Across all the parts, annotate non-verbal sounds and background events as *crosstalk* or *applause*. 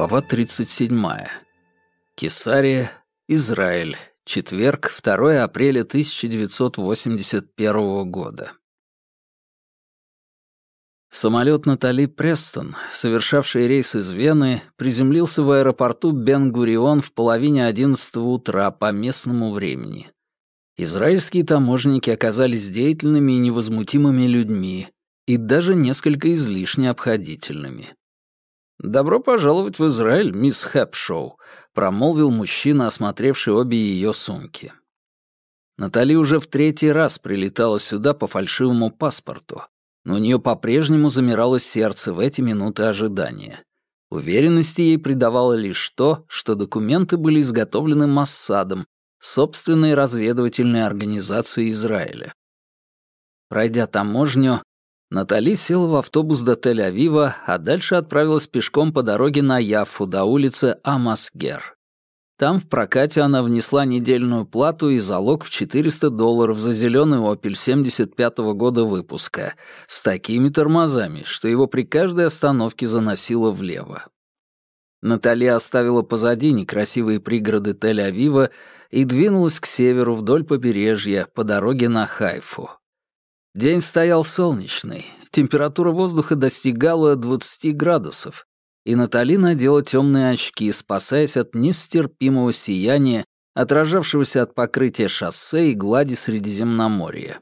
Глава 37. Кесария, Израиль. Четверг, 2 апреля 1981 года. Самолет Натали Престон, совершавший рейс из Вены, приземлился в аэропорту Бен-Гурион в половине одиннадцатого утра по местному времени. Израильские таможенники оказались деятельными и невозмутимыми людьми, и даже несколько излишне обходительными. «Добро пожаловать в Израиль, мисс Хэпшоу», — промолвил мужчина, осмотревший обе ее сумки. Натали уже в третий раз прилетала сюда по фальшивому паспорту, но у нее по-прежнему замирало сердце в эти минуты ожидания. Уверенности ей придавало лишь то, что документы были изготовлены Массадом, собственной разведывательной организацией Израиля. Пройдя таможню, Натали села в автобус до Тель-Авива, а дальше отправилась пешком по дороге на Яффу до улицы Амасгер. Там в прокате она внесла недельную плату и залог в 400 долларов за зеленый «Опель» 75-го года выпуска с такими тормозами, что его при каждой остановке заносило влево. Натали оставила позади некрасивые пригороды Тель-Авива и двинулась к северу вдоль побережья по дороге на Хайфу. День стоял солнечный, температура воздуха достигала 20 градусов, и Натали надела темные очки, спасаясь от нестерпимого сияния, отражавшегося от покрытия шоссе и глади Средиземноморья.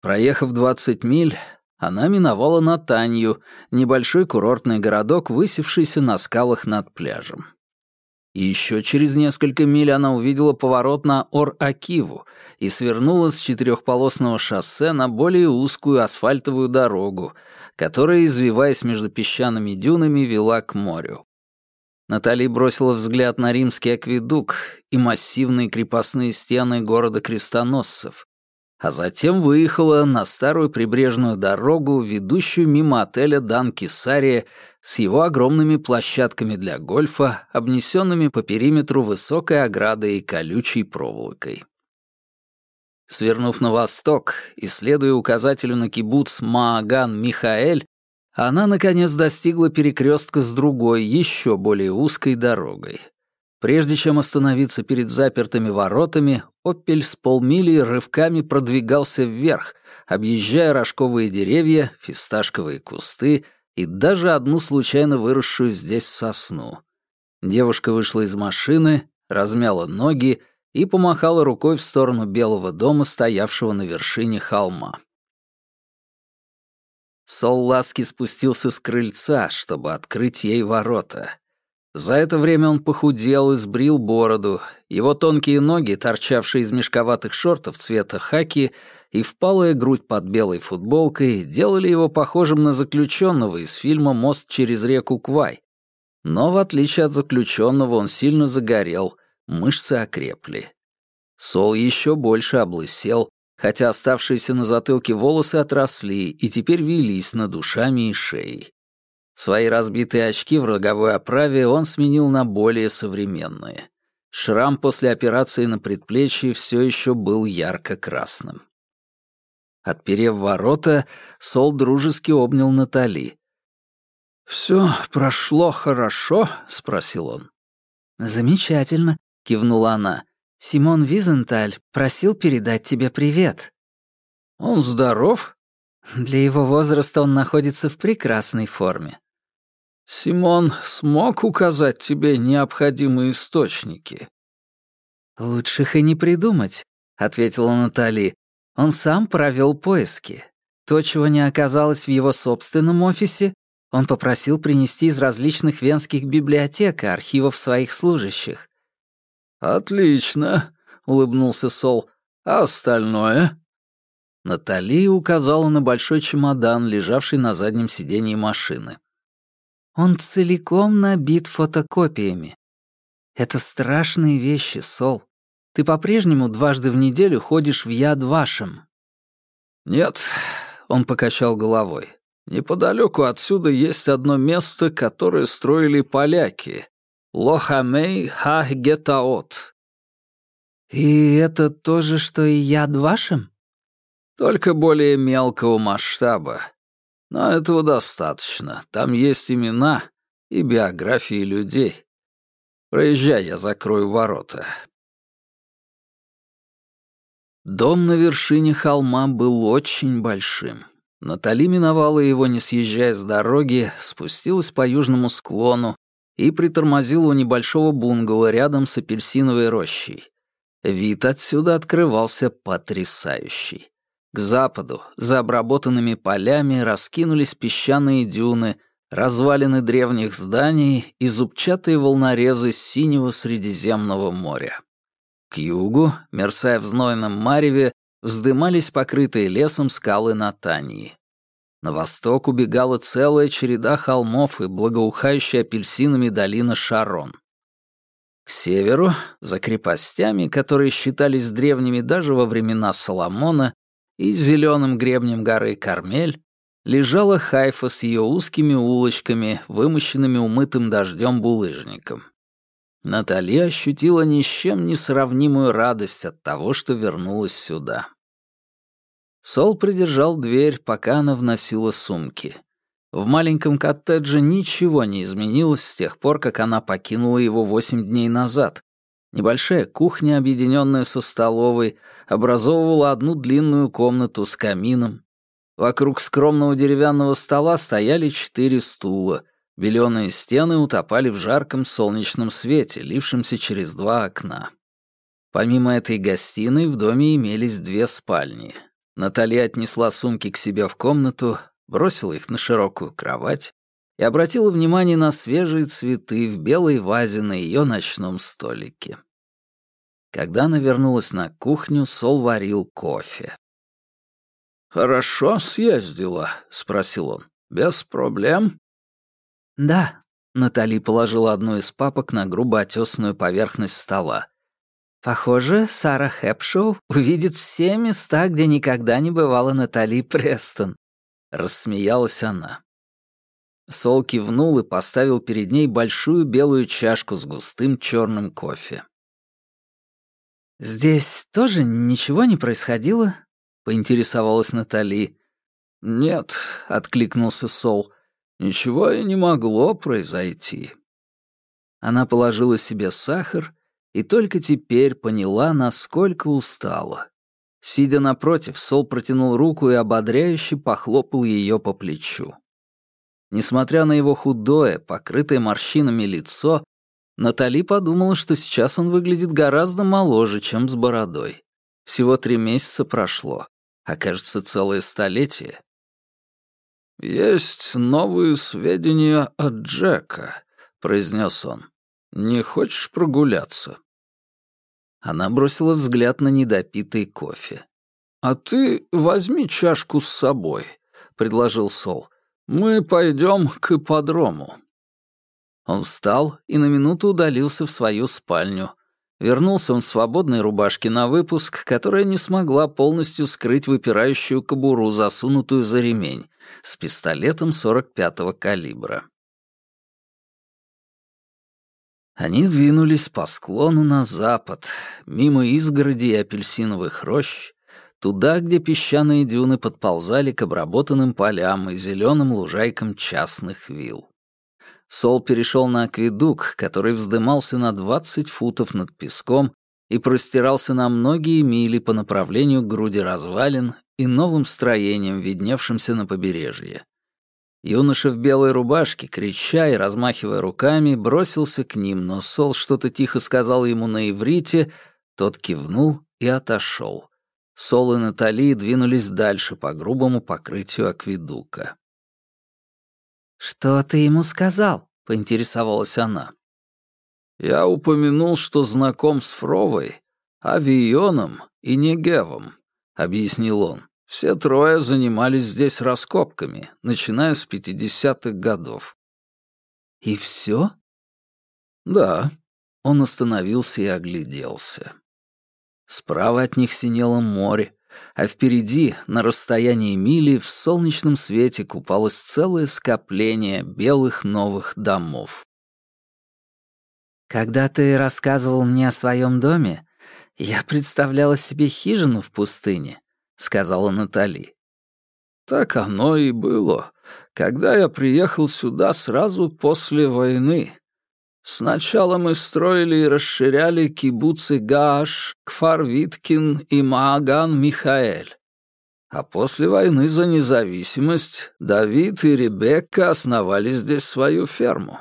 Проехав 20 миль, она миновала Натанью, небольшой курортный городок, высевшийся на скалах над пляжем. И еще через несколько миль она увидела поворот на Ор-Акиву и свернула с четырехполосного шоссе на более узкую асфальтовую дорогу, которая, извиваясь между песчаными дюнами, вела к морю. Натали бросила взгляд на римский акведук и массивные крепостные стены города крестоносцев, а затем выехала на старую прибрежную дорогу, ведущую мимо отеля «Дан Кисария» с его огромными площадками для гольфа, обнесенными по периметру высокой оградой и колючей проволокой. Свернув на восток и следуя указателю на кибуц Мааган-Михаэль, она, наконец, достигла перекрестка с другой, еще более узкой дорогой. Прежде чем остановиться перед запертыми воротами, Опель с полмили рывками продвигался вверх, объезжая рожковые деревья, фисташковые кусты и даже одну случайно выросшую здесь сосну. Девушка вышла из машины, размяла ноги и помахала рукой в сторону белого дома, стоявшего на вершине холма. Сол Ласки спустился с крыльца, чтобы открыть ей ворота. За это время он похудел и сбрил бороду. Его тонкие ноги, торчавшие из мешковатых шортов цвета хаки, и впалая грудь под белой футболкой делали его похожим на заключенного из фильма «Мост через реку Квай». Но, в отличие от заключенного, он сильно загорел, мышцы окрепли. Сол еще больше облысел, хотя оставшиеся на затылке волосы отросли и теперь велись над ушами и шеей. Свои разбитые очки в роговой оправе он сменил на более современные. Шрам после операции на предплечье все еще был ярко-красным. Отперев ворота, Сол дружески обнял Натали. «Все прошло хорошо?» — спросил он. «Замечательно», — кивнула она. «Симон Визенталь просил передать тебе привет». «Он здоров?» «Для его возраста он находится в прекрасной форме. Симон смог указать тебе необходимые источники?» «Лучших и не придумать», — ответила Натали. «Он сам провел поиски. То, чего не оказалось в его собственном офисе, он попросил принести из различных венских библиотек и архивов своих служащих». «Отлично», — улыбнулся Сол. «А остальное?» Натали указала на большой чемодан, лежавший на заднем сидении машины. Он целиком набит фотокопиями. Это страшные вещи, Сол. Ты по-прежнему дважды в неделю ходишь в Яд Вашем. Нет, он покачал головой. Неподалеку отсюда есть одно место, которое строили поляки. Лохамей Ха-Гетаот. И это то же, что и Яд Вашем? Только более мелкого масштаба. Но этого достаточно. Там есть имена и биографии людей. Проезжай, я закрою ворота. Дом на вершине холма был очень большим. Натали миновала его, не съезжая с дороги, спустилась по южному склону и притормозила у небольшого бунгало рядом с апельсиновой рощей. Вид отсюда открывался потрясающий. К западу, за обработанными полями, раскинулись песчаные дюны, развалины древних зданий и зубчатые волнорезы синего Средиземного моря. К югу, мерцая в знойном мареве, вздымались покрытые лесом скалы Натании. На восток убегала целая череда холмов и благоухающая апельсинами долина Шарон. К северу, за крепостями, которые считались древними даже во времена Соломона, и зеленым гребнем горы Кармель, лежала Хайфа с ее узкими улочками, вымощенными умытым дождем булыжником. Натали ощутила ни с чем не сравнимую радость от того, что вернулась сюда. Сол придержал дверь, пока она вносила сумки. В маленьком коттедже ничего не изменилось с тех пор, как она покинула его восемь дней назад. Небольшая кухня, объединенная со столовой, образовывала одну длинную комнату с камином. Вокруг скромного деревянного стола стояли четыре стула. Беленые стены утопали в жарком солнечном свете, лившемся через два окна. Помимо этой гостиной в доме имелись две спальни. Натали отнесла сумки к себе в комнату, бросила их на широкую кровать и обратила внимание на свежие цветы в белой вазе на ее ночном столике. Когда она вернулась на кухню, Сол варил кофе. «Хорошо съездила?» — спросил он. «Без проблем?» «Да», — Натали положила одну из папок на грубо отесанную поверхность стола. Похоже, Сара Хэпшоу увидит все места, где никогда не бывала Натали Престон. Рассмеялась она. Сол кивнул и поставил перед ней большую белую чашку с густым черным кофе. «Здесь тоже ничего не происходило?» — поинтересовалась Натали. «Нет», — откликнулся Сол, — «ничего и не могло произойти». Она положила себе сахар и только теперь поняла, насколько устала. Сидя напротив, Сол протянул руку и ободряюще похлопал ее по плечу. Несмотря на его худое, покрытое морщинами лицо, Натали подумала, что сейчас он выглядит гораздо моложе, чем с бородой. Всего три месяца прошло, а кажется, целое столетие. «Есть новые сведения от Джека», — произнес он. «Не хочешь прогуляться?» Она бросила взгляд на недопитый кофе. «А ты возьми чашку с собой», — предложил Сол. «Мы пойдем к ипподрому». Он встал и на минуту удалился в свою спальню. Вернулся он в свободной рубашке на выпуск, которая не смогла полностью скрыть выпирающую кобуру, засунутую за ремень, с пистолетом 45-го калибра. Они двинулись по склону на запад, мимо изгороди и апельсиновых рощ, туда, где песчаные дюны подползали к обработанным полям и зеленым лужайкам частных вилл. Сол перешел на акведук, который вздымался на 20 футов над песком и простирался на многие мили по направлению к груди развалин и новым строениям, видневшимся на побережье. Юноша в белой рубашке, крича и размахивая руками, бросился к ним, но Сол что-то тихо сказал ему на иврите, тот кивнул и отошел. Сол и Натали двинулись дальше по грубому покрытию акведука. «Что ты ему сказал?» — поинтересовалась она. «Я упомянул, что знаком с Фровой, Авионом и Негевом», — объяснил он. Все трое занимались здесь раскопками, начиная с 50-х годов. «И все?» «Да». Он остановился и огляделся. Справа от них синело море, а впереди, на расстоянии мили, в солнечном свете купалось целое скопление белых новых домов. «Когда ты рассказывал мне о своем доме, я представляла себе хижину в пустыне, сказала Натали. «Так оно и было», когда я приехал сюда сразу после войны. Сначала мы строили и расширяли кибуцы Гааш, Кфар-Виткин и Мааган-Михаэль. А после войны за независимость Давид и Ребекка основали здесь свою ферму.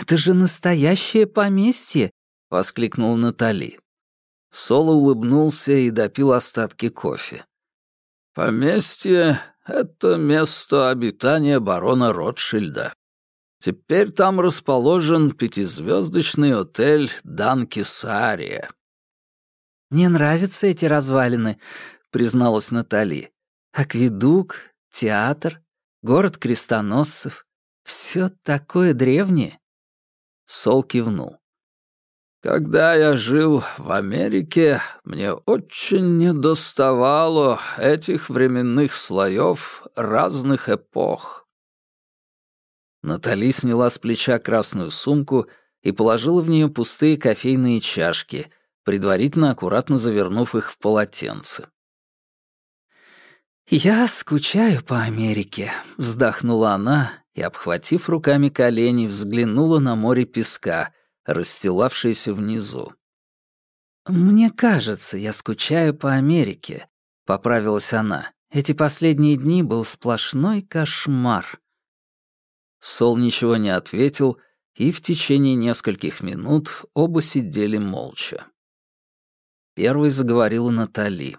«Это же настоящее поместье!» — воскликнула Натали. Соло улыбнулся и допил остатки кофе. «Поместье — это место обитания барона Ротшильда. Теперь там расположен пятизвездочный отель Данки Сария». «Мне нравятся эти развалины», — призналась Натали. «Акведук, театр, город крестоносцев. Все такое древнее». Сол кивнул. Когда я жил в Америке, мне очень недоставало этих временных слоев разных эпох. Натали сняла с плеча красную сумку и положила в нее пустые кофейные чашки, предварительно аккуратно завернув их в полотенце. «Я скучаю по Америке», — вздохнула она и, обхватив руками колени, взглянула на море песка, расстилавшееся внизу. «Мне кажется, я скучаю по Америке», — поправилась она. «Эти последние дни был сплошной кошмар». Сол ничего не ответил, и в течение нескольких минут оба сидели молча. Первой заговорила Натали.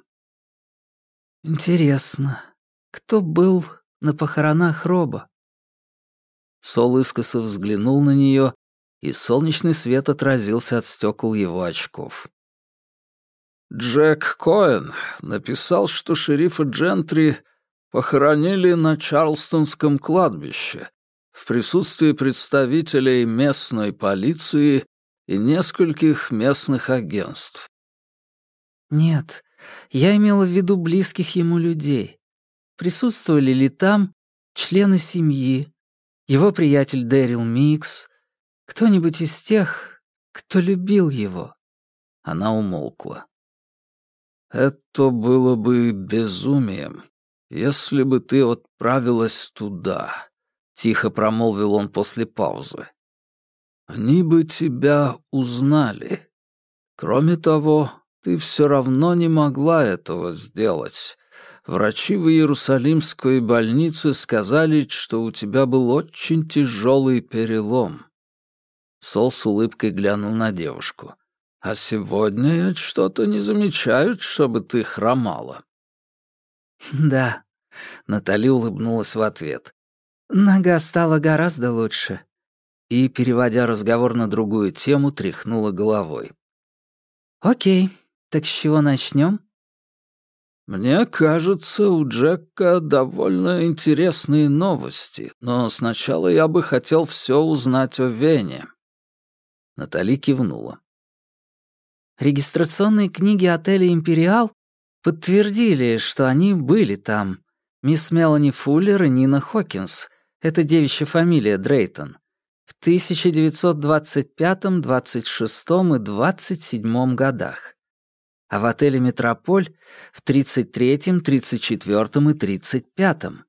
«Интересно, кто был на похоронах Роба?» Сол искоса взглянул на нее, и солнечный свет отразился от стекол его очков. Джек Коэн написал, что шерифа Джентри похоронили на Чарлстонском кладбище в присутствии представителей местной полиции и нескольких местных агентств. «Нет, я имела в виду близких ему людей. Присутствовали ли там члены семьи, его приятель Дэрил Микс, кто-нибудь из тех, кто любил его?» Она умолкла. «Это было бы безумием, если бы ты отправилась туда», — тихо промолвил он после паузы. «Они бы тебя узнали. Кроме того, ты все равно не могла этого сделать. Врачи в Иерусалимской больнице сказали, что у тебя был очень тяжелый перелом. Сол с улыбкой глянул на девушку. «А сегодня что-то не замечают, чтобы ты хромала». *laughs* «Да», — Натали улыбнулась в ответ. «Нога стала гораздо лучше». И, переводя разговор на другую тему, тряхнула головой. «Окей, так с чего начнем? «Мне кажется, у Джека довольно интересные новости, но сначала я бы хотел все узнать о Вене». Натали кивнула. Регистрационные книги отеля «Империал» подтвердили, что они были там. Мисс Мелани Фуллер и Нина Хокинс. Это девичья фамилия Дрейтон. В 1925, 26 и 27 годах а в отеле «Метрополь» в 33-м, 34-м и 35-м.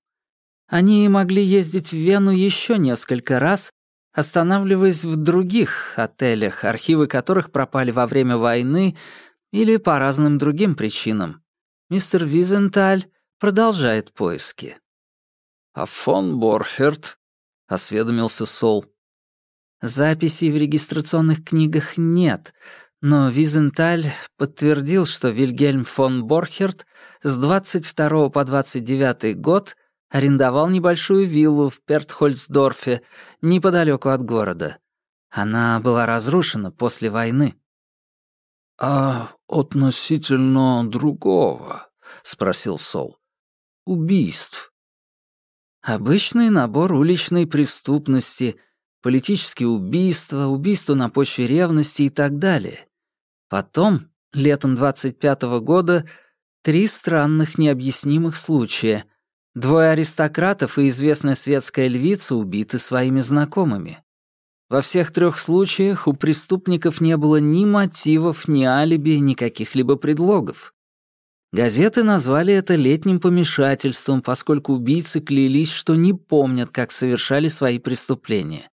Они могли ездить в Вену еще несколько раз, останавливаясь в других отелях, архивы которых пропали во время войны или по разным другим причинам. Мистер Визенталь продолжает поиски. «А фон Борхерт?» — осведомился Сол. Записей в регистрационных книгах нет, но Визенталь подтвердил, что Вильгельм фон Борхерт с 22 по 29 год арендовал небольшую виллу в Пертхольцдорфе, неподалеку от города. Она была разрушена после войны. «А относительно другого?» — спросил Сол. «Убийств». Обычный набор уличной преступности, политические убийства, убийства на почве ревности и так далее. Потом, летом 25-го года, три странных необъяснимых случая. Двое аристократов и известная светская львица убиты своими знакомыми. Во всех трех случаях у преступников не было ни мотивов, ни алиби, ни каких-либо предлогов. Газеты назвали это летним помешательством, поскольку убийцы клялись, что не помнят, как совершали свои преступления.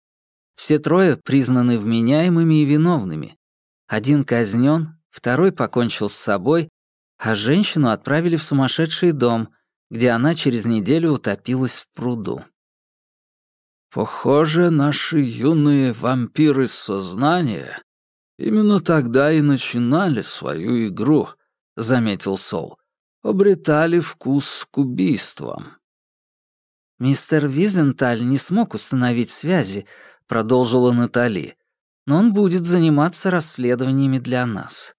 Все трое признаны вменяемыми и виновными. Один казнен, второй покончил с собой, а женщину отправили в сумасшедший дом, где она через неделю утопилась в пруду. «Похоже, наши юные вампиры сознания именно тогда и начинали свою игру», — заметил Сол. «Обретали вкус к убийствам». «Мистер Визенталь не смог установить связи», — продолжила Натали, «но он будет заниматься расследованиями для нас.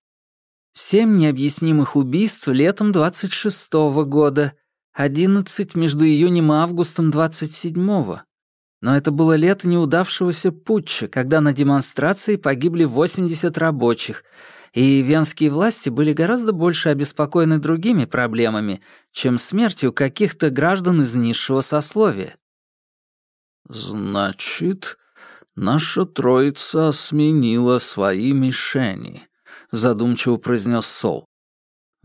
Семь необъяснимых убийств летом 26-го года, одиннадцать между июнем и августом 27-го. Но это было лето неудавшегося путча, когда на демонстрации погибли 80 рабочих, и венские власти были гораздо больше обеспокоены другими проблемами, чем смертью каких-то граждан из низшего сословия. «Значит, наша троица сменила свои мишени», — задумчиво произнес Сол.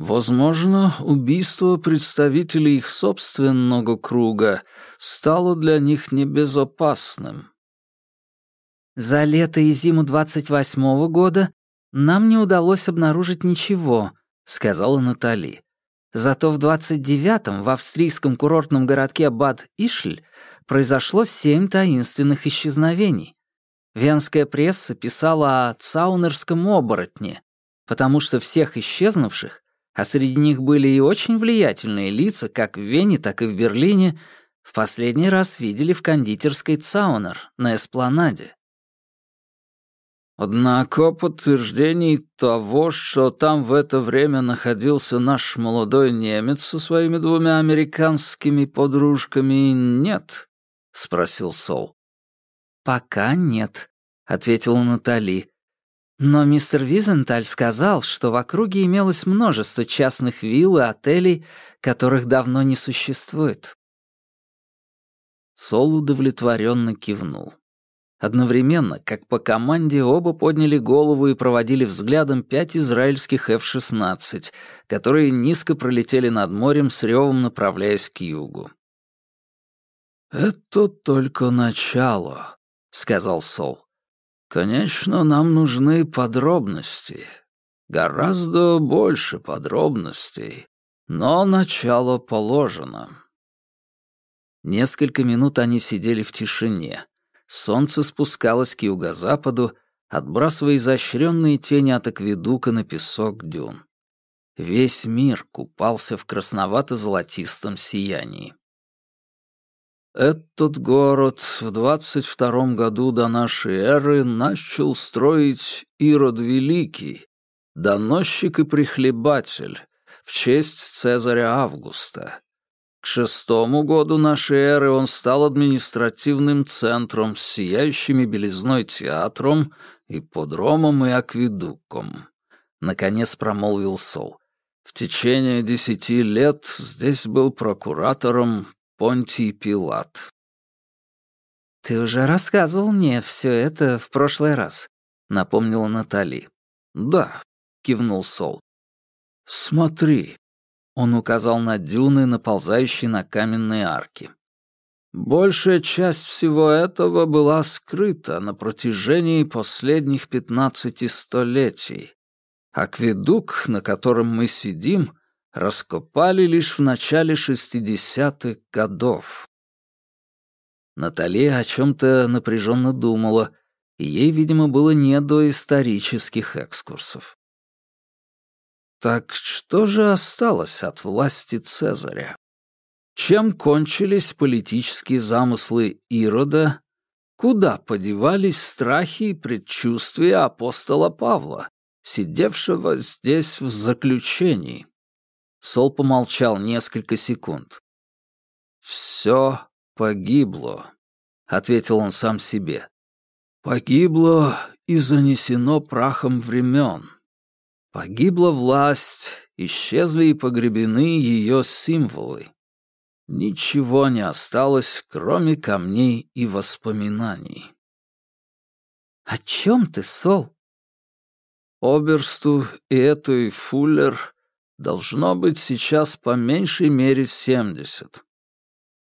Возможно, убийство представителей их собственного круга стало для них небезопасным. За лето и зиму 28-го года нам не удалось обнаружить ничего, сказала Натали. Зато в 29-м в австрийском курортном городке Бад-Ишль произошло семь таинственных исчезновений. Венская пресса писала о цаунерском оборотне, потому что всех исчезнувших а среди них были и очень влиятельные лица как в Вене, так и в Берлине, в последний раз видели в кондитерской Цаунер на Эспланаде. Однако подтверждений того, что там в это время находился наш молодой немец со своими двумя американскими подружками, нет, — спросил Сол. «Пока нет», — ответила Натали. Но мистер Визенталь сказал, что в округе имелось множество частных вилл и отелей, которых давно не существует. Сол удовлетворенно кивнул. Одновременно, как по команде, оба подняли голову и проводили взглядом пять израильских F-16, которые низко пролетели над морем с ревом, направляясь к югу. «Это только начало», — сказал Сол. Конечно, нам нужны подробности. Гораздо больше подробностей. Но начало положено. Несколько минут они сидели в тишине. Солнце спускалось к юго-западу, отбрасывая изощренные тени от акведука на песок дюн. Весь мир купался в красновато-золотистом сиянии. Этот город в двадцать втором году до нашей эры начал строить Ирод Великий, доносчик и прихлебатель, в честь Цезаря Августа. К шестому году нашей эры он стал административным центром с сияющими белизной театром, ипподромом и акведуком. Наконец промолвил Сол. В течение десяти лет здесь был прокуратором Понтий Пилат. «Ты уже рассказывал мне все это в прошлый раз», — напомнила Натали. «Да», — кивнул Сол. «Смотри», — он указал на дюны, наползающие на каменные арки. Большая часть всего этого была скрыта на протяжении последних пятнадцати столетий. Акведук, на котором мы сидим, раскопали лишь в начале шестидесятых годов. Наталья о чем-то напряженно думала, и ей, видимо, было не до исторических экскурсов. Так что же осталось от власти Цезаря? Чем кончились политические замыслы Ирода? Куда подевались страхи и предчувствия апостола Павла, сидевшего здесь в заключении? Сол помолчал несколько секунд. «Все погибло», — ответил он сам себе. «Погибло и занесено прахом времен. Погибла власть, исчезли и погребены ее символы. Ничего не осталось, кроме камней и воспоминаний». «О чем ты, Сол?» Оберсту и этой Фуллер должно быть сейчас по меньшей мере семьдесят.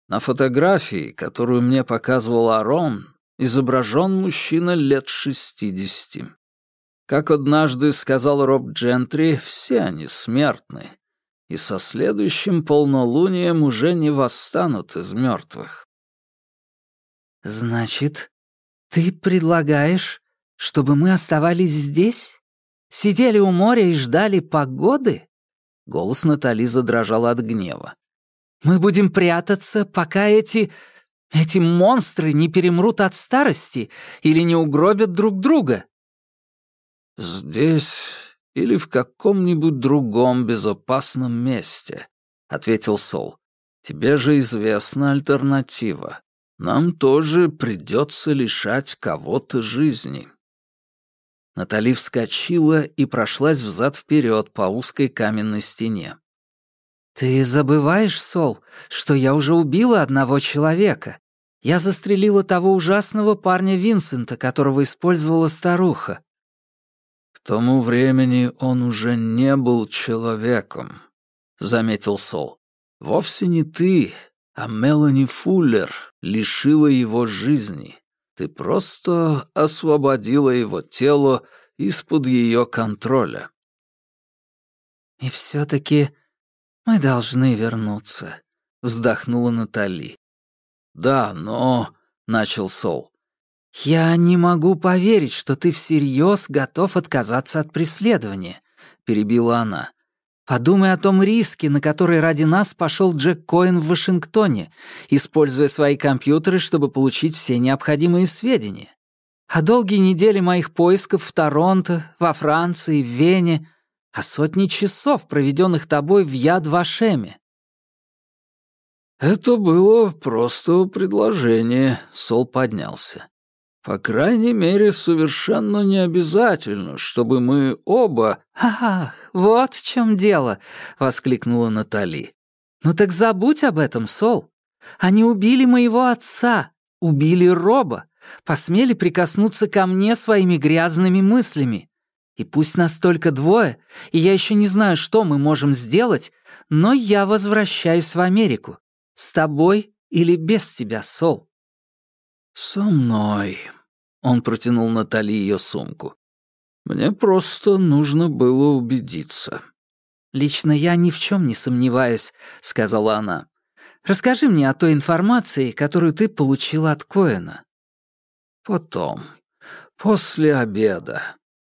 На фотографии, которую мне показывал Арон, изображен мужчина лет шестидесяти. Как однажды сказал Роб Джентри, все они смертны, и со следующим полнолунием уже не восстанут из мертвых. «Значит, ты предлагаешь, чтобы мы оставались здесь? Сидели у моря и ждали погоды?» Голос Натали задрожал от гнева. «Мы будем прятаться, пока эти... эти монстры не перемрут от старости или не угробят друг друга?» «Здесь или в каком-нибудь другом безопасном месте», — ответил Сол. «Тебе же известна альтернатива. Нам тоже придется лишать кого-то жизни». Натали вскочила и прошлась взад-вперед по узкой каменной стене. «Ты забываешь, Сол, что я уже убила одного человека. Я застрелила того ужасного парня Винсента, которого использовала старуха. «К тому времени он уже не был человеком», — заметил Сол. «Вовсе не ты, а Мелани Фуллер лишила его жизни. Ты просто освободила его тело из-под ее контроля». «И все-таки мы должны вернуться», — вздохнула Натали. «Да, но...» — начал Сол. «Я не могу поверить, что ты всерьез готов отказаться от преследования», — перебила она. «Подумай о том риске, на который ради нас пошел Джек Коэн в Вашингтоне, используя свои компьютеры, чтобы получить все необходимые сведения. О долгие недели моих поисков в Торонто, во Франции, в Вене, о сотни часов, проведенных тобой в Яд-Вашеме. «Это было просто предложение», — Сол поднялся. По крайней мере, совершенно не обязательно, чтобы мы оба... «Ах, вот в чем дело!» — воскликнула Натали. «Ну так забудь об этом, Сол. Они убили моего отца, убили Роба, посмели прикоснуться ко мне своими грязными мыслями. И пусть нас только двое, и я еще не знаю, что мы можем сделать, но я возвращаюсь в Америку. С тобой или без тебя, Сол?» «Со мной», — он протянул Натали ее сумку. «Мне просто нужно было убедиться». «Лично я ни в чем не сомневаюсь», — сказала она. «Расскажи мне о той информации, которую ты получила от Коэна». «Потом, после обеда».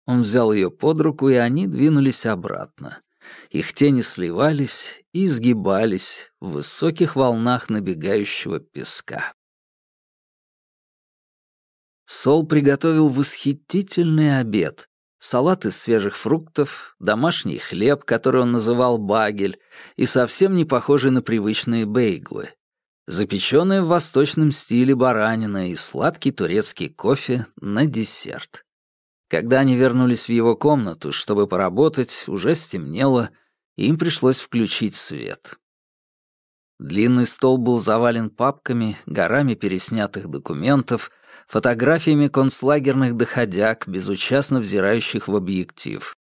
Он взял ее под руку, и они двинулись обратно. Их тени сливались и изгибались в высоких волнах набегающего песка. Сол приготовил восхитительный обед. Салат из свежих фруктов, домашний хлеб, который он называл багель, и совсем не похожий на привычные бейглы. Запеченная в восточном стиле баранина и сладкий турецкий кофе на десерт. Когда они вернулись в его комнату, чтобы поработать, уже стемнело, и им пришлось включить свет. Длинный стол был завален папками, горами переснятых документов — фотографиями концлагерных доходяг, безучастно взирающих в объектив.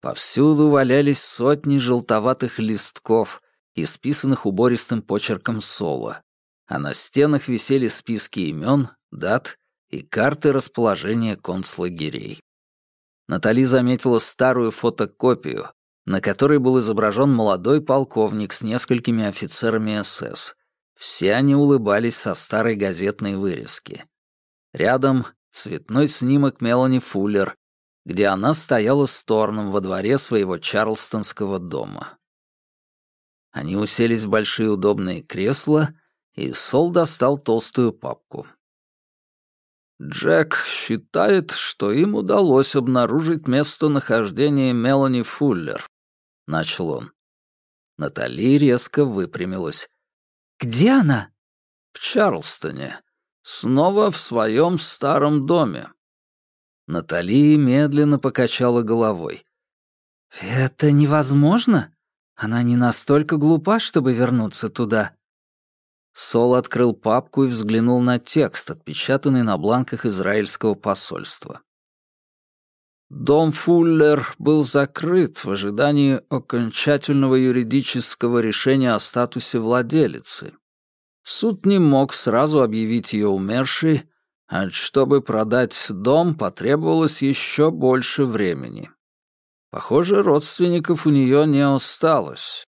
Повсюду валялись сотни желтоватых листков, исписанных убористым почерком Соло, а на стенах висели списки имен, дат и карты расположения концлагерей. Натали заметила старую фотокопию, на которой был изображен молодой полковник с несколькими офицерами СС. Все они улыбались со старой газетной вырезки. Рядом цветной снимок Мелани Фуллер, где она стояла с Торном во дворе своего чарлстонского дома. Они уселись в большие удобные кресла, и Сол достал толстую папку. Джек считает, что им удалось обнаружить местонахождение Мелани Фуллер, — начал он. Натали резко выпрямилась. «Где она?» «В Чарлстоне. Снова в своем старом доме. Натали медленно покачала головой. «Это невозможно? Она не настолько глупа, чтобы вернуться туда». Сол открыл папку и взглянул на текст, отпечатанный на бланках израильского посольства. Дом Фуллер был закрыт в ожидании окончательного юридического решения о статусе владелицы. Суд не мог сразу объявить ее умершей, а чтобы продать дом, потребовалось еще больше времени. Похоже, родственников у нее не осталось.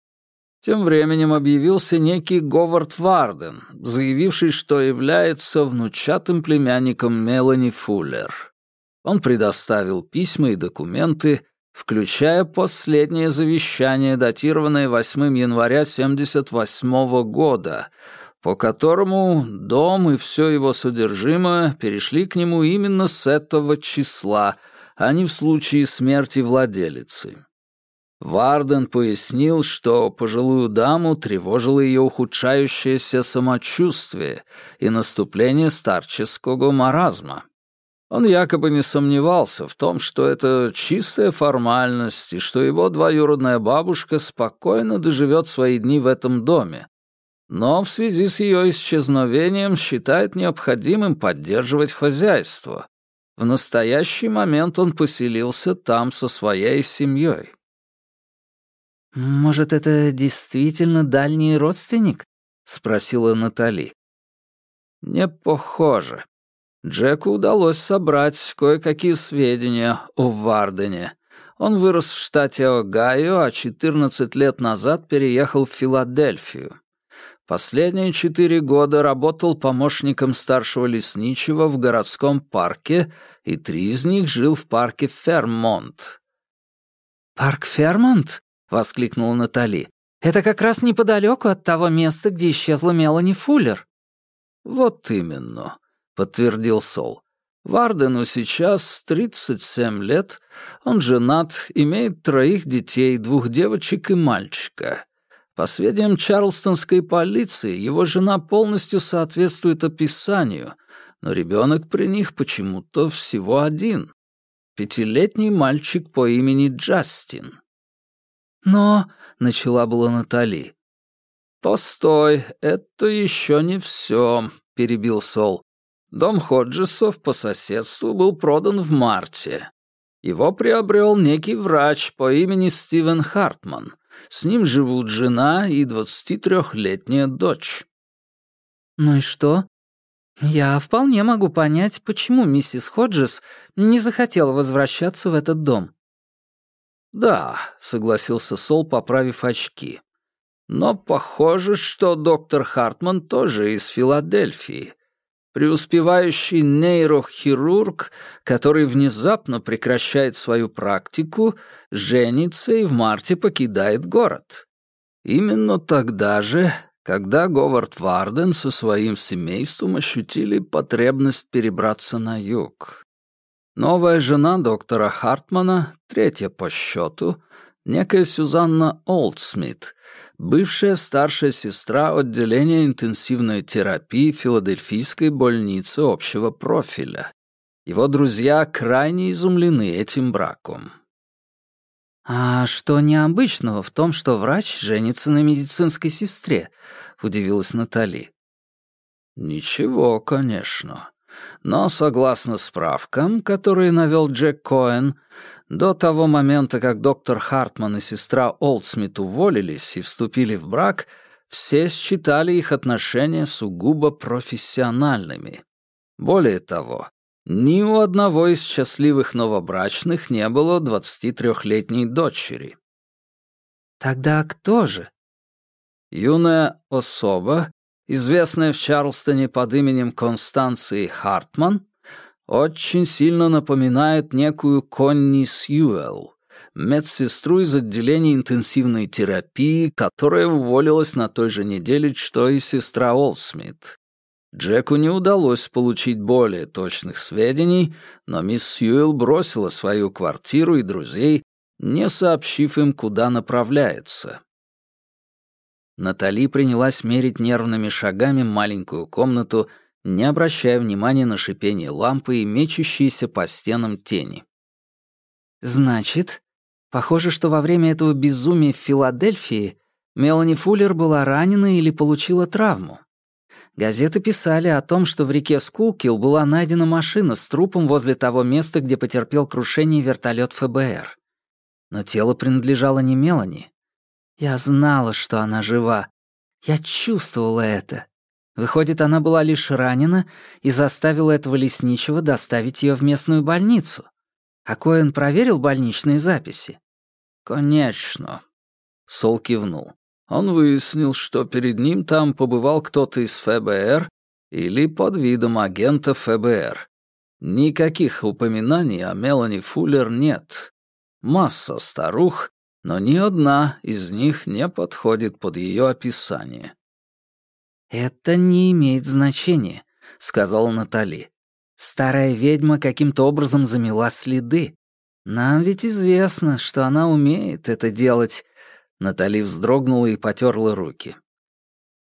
Тем временем объявился некий Говард Варден, заявивший, что является внучатым племянником Мелани Фуллер. Он предоставил письма и документы, включая последнее завещание, датированное 8 января 78 года, по которому дом и все его содержимое перешли к нему именно с этого числа, а не в случае смерти владелицы. Варден пояснил, что пожилую даму тревожило ее ухудшающееся самочувствие и наступление старческого маразма. Он якобы не сомневался в том, что это чистая формальность и что его двоюродная бабушка спокойно доживет свои дни в этом доме, но в связи с ее исчезновением считает необходимым поддерживать хозяйство. В настоящий момент он поселился там со своей семьей. «Может, это действительно дальний родственник?» — спросила Натали. «Не похоже. Джеку удалось собрать кое-какие сведения о Вардене. Он вырос в штате Огайо, а 14 лет назад переехал в Филадельфию. Последние четыре года работал помощником старшего лесничего в городском парке, и три из них жил в парке Фермонт. «Парк Фермонт?» — воскликнула Натали. «Это как раз неподалеку от того места, где исчезла Мелани Фуллер». «Вот именно», — подтвердил Сол. «Вардену сейчас 37 лет, он женат, имеет троих детей, двух девочек и мальчика. По сведениям Чарлстонской полиции, его жена полностью соответствует описанию, но ребенок при них почему-то всего один. Пятилетний мальчик по имени Джастин. «Но...» — начала была Натали. «Постой, это еще не все», — перебил Сол. «Дом Ходжесов по соседству был продан в марте. Его приобрел некий врач по имени Стивен Хартман. С ним живут жена и 23-летняя дочь». «Ну и что?» «Я вполне могу понять, почему миссис Ходжес не захотела возвращаться в этот дом. «Да», — согласился Сол, поправив очки. «Но похоже, что доктор Хартман тоже из Филадельфии. Преуспевающий нейрохирург, который внезапно прекращает свою практику, женится и в марте покидает город. Именно тогда же, когда Говард Варден со своим семейством ощутили потребность перебраться на юг. Новая жена доктора Хартмана, третья по счету, некая Сюзанна Олдсмит, бывшая старшая сестра отделения интенсивной терапии Филадельфийской больницы общего профиля. Его друзья крайне изумлены этим браком. «А что необычного в том, что врач женится на медицинской сестре?» — удивилась Натали. «Ничего, конечно. Но, согласно справкам, которые навел Джек Коэн, до того момента, как доктор Хартман и сестра Олдсмит уволились и вступили в брак, все считали их отношения сугубо профессиональными. Более того, ни у одного из счастливых новобрачных не было 23-летней дочери. Тогда кто же? Юная особа, известная в Чарлстоне под именем Констанции Хартман, очень сильно напоминает некую Конни Сьюэлл, медсестру из отделения интенсивной терапии, которая уволилась на той же неделе, что и сестра Олсмит. Джеку не удалось получить более точных сведений, но мисс Сьюэлл бросила свою квартиру и друзей, не сообщив им, куда направляется. Натали принялась мерить нервными шагами маленькую комнату, не обращая внимания на шипение лампы и мечущиеся по стенам тени. «Значит, похоже, что во время этого безумия в Филадельфии Мелани Фуллер была ранена или получила травму. Газеты писали о том, что в реке Скулкил была найдена машина с трупом возле того места, где потерпел крушение вертолет ФБР. Но тело принадлежало не Мелани. Я знала, что она жива. Я чувствовала это. Выходит, она была лишь ранена и заставила этого лесничего доставить ее в местную больницу. А Коэн проверил больничные записи? «Конечно», — Сол кивнул. Он выяснил, что перед ним там побывал кто-то из ФБР или под видом агента ФБР. Никаких упоминаний о Мелани Фуллер нет. Масса старух, но ни одна из них не подходит под ее описание. «Это не имеет значения», — сказала Натали. «Старая ведьма каким-то образом замела следы. Нам ведь известно, что она умеет это делать, Натали вздрогнула и потерла руки.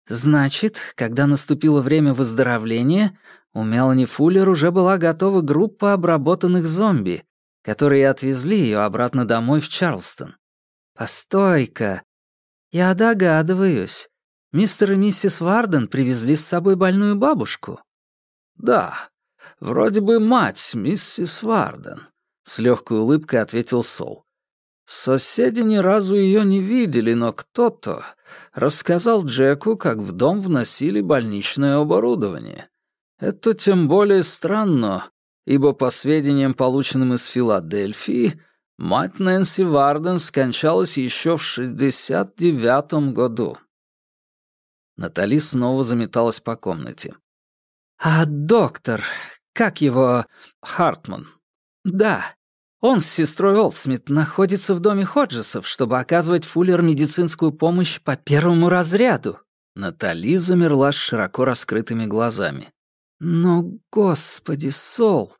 «Значит, когда наступило время выздоровления, у Мелани Фуллер уже была готова группа обработанных зомби, которые отвезли ее обратно домой в Чарлстон. Постой-ка. Я догадываюсь. Мистер и миссис Варден привезли с собой больную бабушку. Да, вроде бы мать миссис Варден, с легкой улыбкой ответил Сол. Соседи ни разу ее не видели, но кто-то рассказал Джеку, как в дом вносили больничное оборудование. Это тем более странно, ибо по сведениям, полученным из Филадельфии, мать Нэнси Варден скончалась еще в 69-м году. Натали снова заметалась по комнате. «А доктор, как его, Хартман?» «Да, он с сестрой Олдсмит находится в доме Ходжесов, чтобы оказывать Фуллер медицинскую помощь по первому разряду». Натали замерла с широко раскрытыми глазами. «Но, господи, Сол,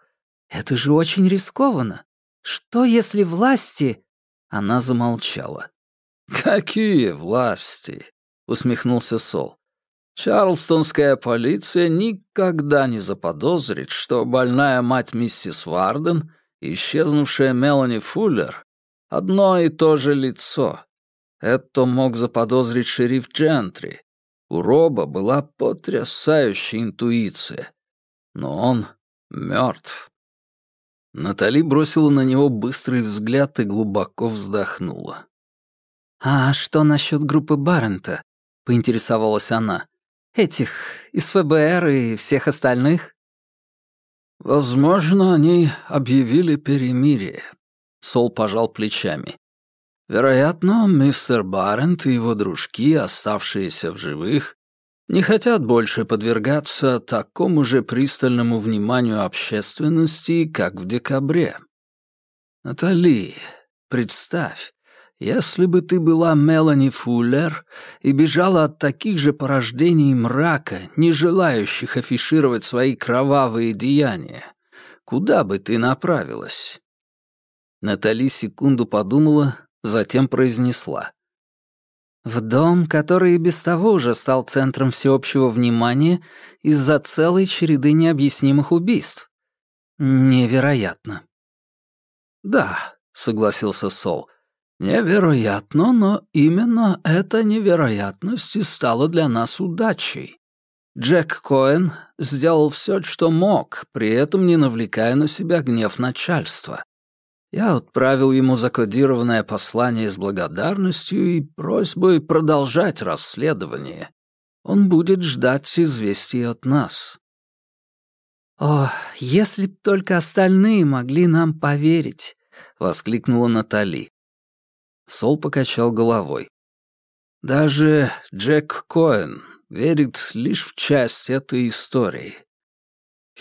это же очень рискованно. Что, если власти...» Она замолчала. «Какие власти?» — усмехнулся Сол. «Чарлстонская полиция никогда не заподозрит, что больная мать миссис Варден исчезнувшая Мелани Фуллер — одно и то же лицо. Это мог заподозрить шериф Джентри. У Роба была потрясающая интуиция. Но он мертв. Натали бросила на него быстрый взгляд и глубоко вздохнула. «А что насчет группы Баррента?» — поинтересовалась она. «Этих из ФБР и всех остальных?» «Возможно, они объявили перемирие», — Сол пожал плечами. «Вероятно, мистер Баррент и его дружки, оставшиеся в живых, не хотят больше подвергаться такому же пристальному вниманию общественности, как в декабре. Натали, представь, если бы ты была Мелани Фуллер и бежала от таких же порождений мрака, не желающих афишировать свои кровавые деяния, куда бы ты направилась?» Натали секунду подумала, затем произнесла. «В дом, который и без того уже стал центром всеобщего внимания из-за целой череды необъяснимых убийств. Невероятно». «Да», — согласился Сол, — Невероятно, но именно эта невероятность и стала для нас удачей. Джек Коэн сделал все, что мог, при этом не навлекая на себя гнев начальства. Я отправил ему закодированное послание с благодарностью и просьбой продолжать расследование. Он будет ждать известий от нас. «О, если б только остальные могли нам поверить!» — воскликнула Натали. Сол покачал головой. Даже Джек Коэн верит лишь в часть этой истории.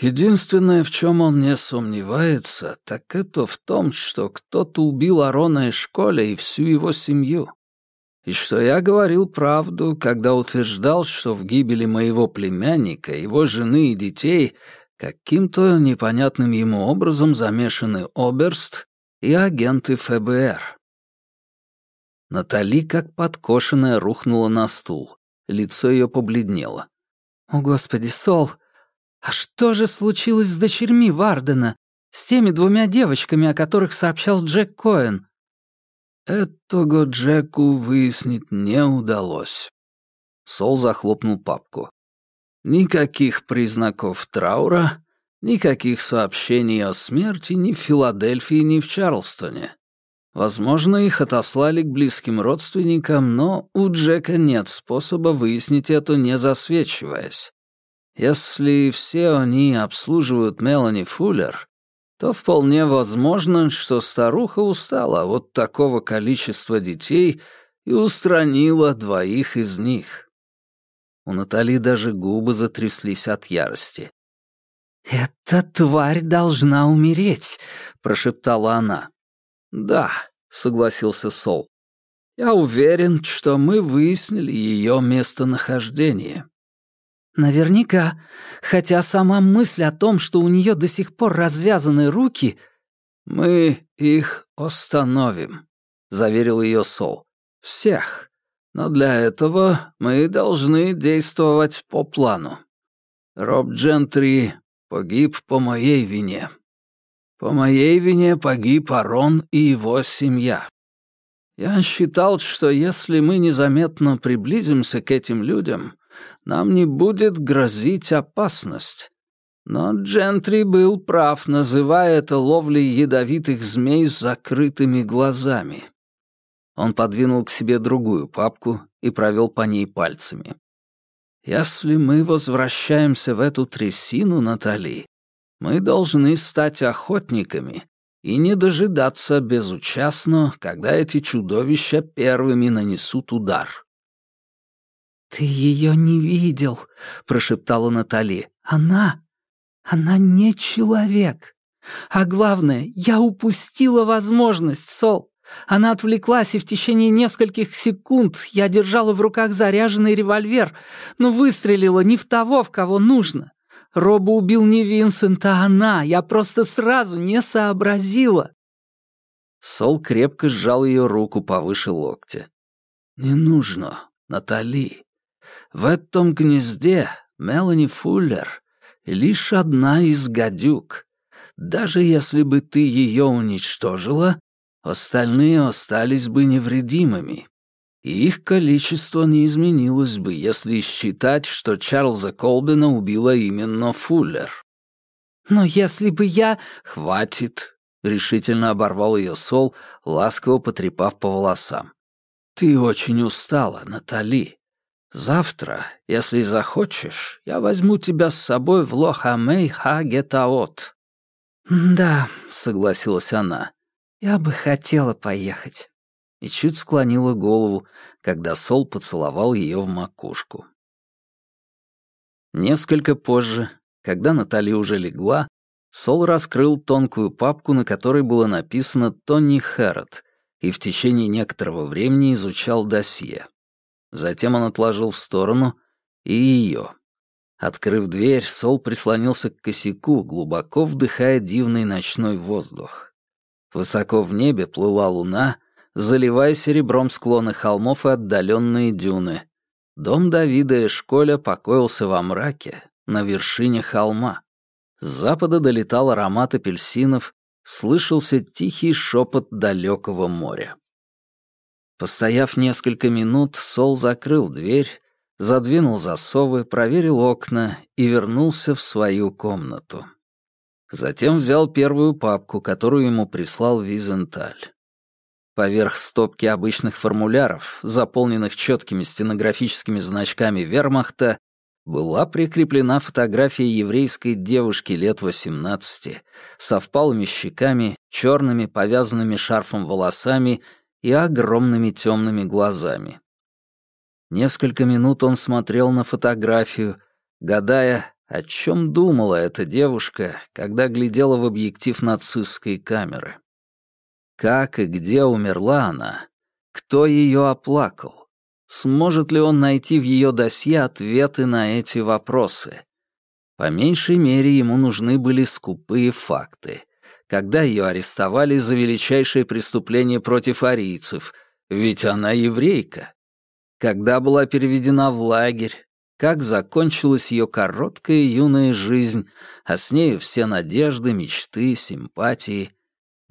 Единственное, в чем он не сомневается, так это в том, что кто-то убил Арона и школе и всю его семью. И что я говорил правду, когда утверждал, что в гибели моего племянника, его жены и детей каким-то непонятным ему образом замешаны Оберст и агенты ФБР. Натали, как подкошенная, рухнула на стул. Лицо ее побледнело. «О, Господи, Сол! А что же случилось с дочерьми Вардена? С теми двумя девочками, о которых сообщал Джек Коэн?» «Этого Джеку выяснить не удалось». Сол захлопнул папку. Никаких признаков траура, никаких сообщений о смерти ни в Филадельфии, ни в Чарлстоне. Возможно, их отослали к близким родственникам, но у Джека нет способа выяснить это, не засвечиваясь. Если все они обслуживают Мелани Фуллер, то вполне возможно, что старуха устала от такого количества детей и устранила двоих из них. У Натали даже губы затряслись от ярости. «Эта тварь должна умереть», — прошептала она. «Да», — согласился Сол. «Я уверен, что мы выяснили ее местонахождение». «Наверняка. Хотя сама мысль о том, что у нее до сих пор развязаны руки...» «Мы их остановим», — заверил ее Сол. «Всех. Но для этого мы должны действовать по плану. Роб Джентри погиб по моей вине. По моей вине погиб Арон и его семья. Я считал, что если мы незаметно приблизимся к этим людям, нам не будет грозить опасность. Но Джентри был прав, называя это ловлей ядовитых змей с закрытыми глазами. Он подвинул к себе другую папку и провел по ней пальцами. «Если мы возвращаемся в эту трясину, Натали, мы должны стать охотниками и не дожидаться безучастно, когда эти чудовища первыми нанесут удар. «Ты ее не видел», — прошептала Натали. «Она... она не человек. А главное, я упустила возможность, Сол. Она отвлеклась, и в течение нескольких секунд я держала в руках заряженный револьвер, но выстрелила не в того, в кого нужно. Роба убил не Винсент, а она. Я просто сразу не сообразила». Сол крепко сжал ее руку повыше локтя. «Не нужно, Натали. В этом гнезде Мелани Фуллер лишь одна из гадюк. Даже если бы ты ее уничтожила, остальные остались бы невредимыми. И их количество не изменилось бы, если считать, что Чарльза Колбина убила именно Фуллер. «Но если бы я...» «Хватит», — решительно оборвал ее Сол, ласково потрепав по волосам. «Ты очень устала, Натали. Завтра, если захочешь, я возьму тебя с собой в Лохамей Хагетаот». «Да», — согласилась она, — «я бы хотела поехать». И чуть склонила голову, когда Сол поцеловал ее в макушку. Несколько позже, когда Натали уже легла, Сол раскрыл тонкую папку, на которой было написано «Тони Хэррот», и в течение некоторого времени изучал досье. Затем он отложил в сторону и ее. Открыв дверь, Сол прислонился к косяку, глубоко вдыхая дивный ночной воздух. Высоко в небе плыла луна, заливая серебром склоны холмов и отдаленные дюны. Дом Давида и Школя покоился во мраке, на вершине холма. С запада долетал аромат апельсинов, слышался тихий шепот далекого моря. Постояв несколько минут, Сол закрыл дверь, задвинул засовы, проверил окна и вернулся в свою комнату. Затем взял первую папку, которую ему прислал Визенталь. Поверх стопки обычных формуляров, заполненных четкими стенографическими значками вермахта, была прикреплена фотография еврейской девушки лет 18 со впалыми щеками, черными повязанными шарфом волосами и огромными темными глазами. Несколько минут он смотрел на фотографию, гадая, о чем думала эта девушка, когда глядела в объектив нацистской камеры. Как и где умерла она? Кто ее оплакал? Сможет ли он найти в ее досье ответы на эти вопросы? По меньшей мере ему нужны были скупые факты когда ее арестовали за величайшее преступление против арийцев, ведь она еврейка. Когда была переведена в лагерь, как закончилась ее короткая юная жизнь, а с нею все надежды, мечты, симпатии.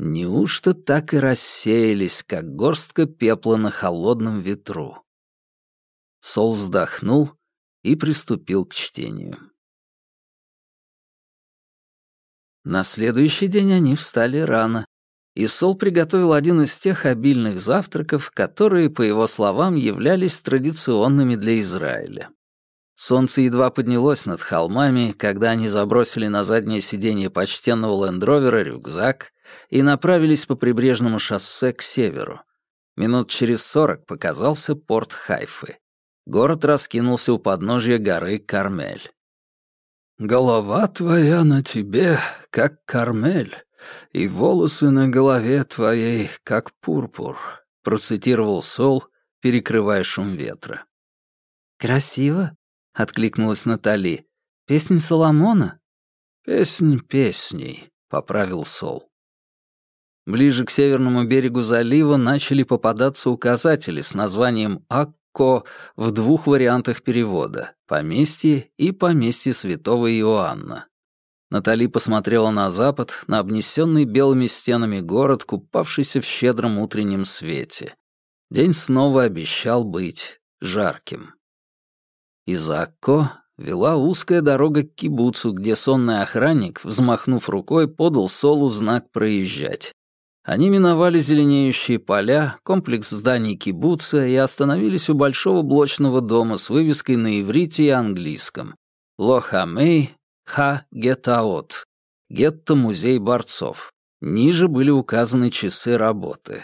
Неужто так и рассеялись, как горстка пепла на холодном ветру? Сол вздохнул и приступил к чтению. На следующий день они встали рано, и Сол приготовил один из тех обильных завтраков, которые, по его словам, являлись традиционными для Израиля. Солнце едва поднялось над холмами, когда они забросили на заднее сиденье почтенного лендровера рюкзак и направились по прибрежному шоссе к северу. Минут через сорок показался порт Хайфы. Город раскинулся у подножья горы Кармель. «Голова твоя на тебе, как Кармель, и волосы на голове твоей, как пурпур», — процитировал Сол, перекрывая шум ветра. «Красиво», — откликнулась Натали. «Песнь Соломона?» «Песнь песней», — поправил Сол. Ближе к северному берегу залива начали попадаться указатели с названием «Акко» в двух вариантах перевода — «Поместье» и «Поместье святого Иоанна». Натали посмотрела на запад, на обнесенный белыми стенами город, купавшийся в щедром утреннем свете. День снова обещал быть жарким. Из Акко вела узкая дорога к кибуцу, где сонный охранник, взмахнув рукой, подал Солу знак «Проезжать». Они миновали зеленеющие поля, комплекс зданий кибуца и остановились у большого блочного дома с вывеской на иврите и английском «Лохамей Ха Гетаот» — гетто-музей борцов. Ниже были указаны часы работы.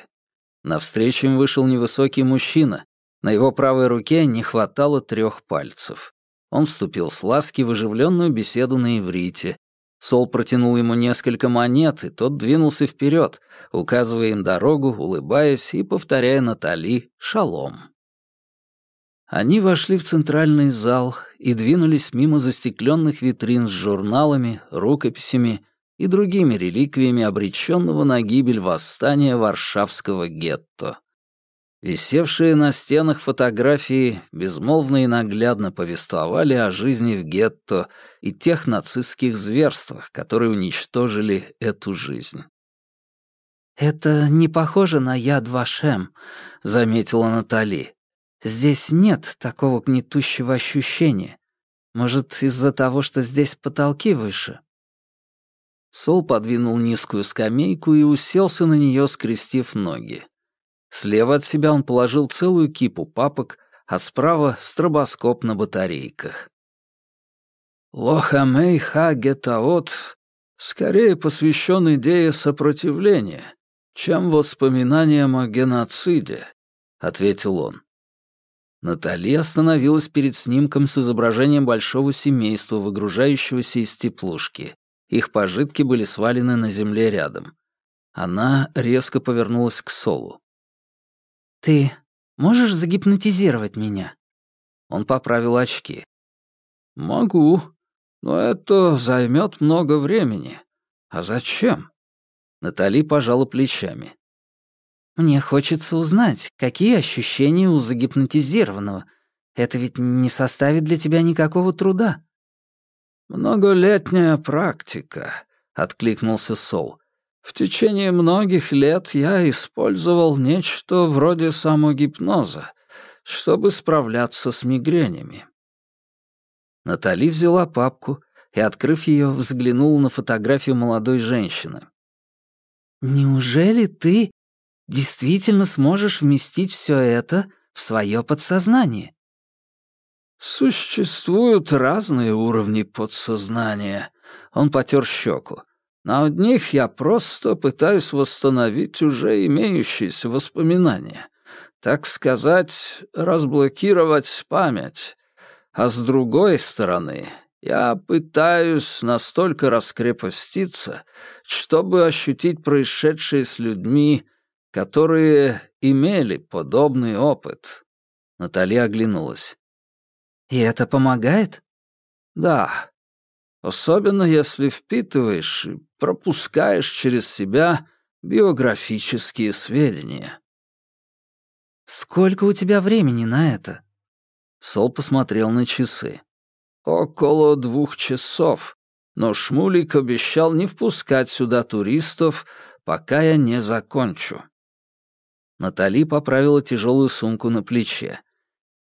Навстречу им вышел невысокий мужчина, на его правой руке не хватало трех пальцев. Он вступил с ласки в оживленную беседу на иврите. Сол протянул ему несколько монет, и тот двинулся вперед, указывая им дорогу, улыбаясь и повторяя Натали «Шалом». Они вошли в центральный зал и двинулись мимо застекленных витрин с журналами, рукописями и другими реликвиями обреченного на гибель восстания Варшавского гетто. Висевшие на стенах фотографии безмолвно и наглядно повествовали о жизни в гетто и тех нацистских зверствах, которые уничтожили эту жизнь. «Это не похоже на Яд Вашем», — заметила Натали. «Здесь нет такого гнетущего ощущения. Может, из-за того, что здесь потолки выше?» Сол подвинул низкую скамейку и уселся на нее, скрестив ноги. Слева от себя он положил целую кипу папок, а справа — стробоскоп на батарейках. «Лохамей ха гетаот» скорее посвящен идее сопротивления, чем воспоминаниям о геноциде», — ответил он. Натали остановилась перед снимком с изображением большого семейства, выгружающегося из теплушки. Их пожитки были свалены на земле рядом. Она резко повернулась к Солу. «Ты можешь загипнотизировать меня?» Он поправил очки. «Могу, но это займет много времени. А зачем?» Натали пожала плечами. «Мне хочется узнать, какие ощущения у загипнотизированного. Это ведь не составит для тебя никакого труда». «Многолетняя практика», — откликнулся Сол. В течение многих лет я использовал нечто вроде самогипноза, чтобы справляться с мигренями. Натали взяла папку и, открыв ее, взглянула на фотографию молодой женщины. «Неужели ты действительно сможешь вместить все это в свое подсознание?» «Существуют разные уровни подсознания», — он потер щеку. На одних я просто пытаюсь восстановить уже имеющиеся воспоминания. Так сказать, разблокировать память. А с другой стороны, я пытаюсь настолько раскрепоститься, чтобы ощутить происшедшее с людьми, которые имели подобный опыт. Наталья оглянулась. «И это помогает?» «Да, особенно если впитываешь и пропускаешь через себя биографические сведения. «Сколько у тебя времени на это?» Сол посмотрел на часы. «Около двух часов, но Шмулик обещал не впускать сюда туристов, пока я не закончу». Натали поправила тяжелую сумку на плече.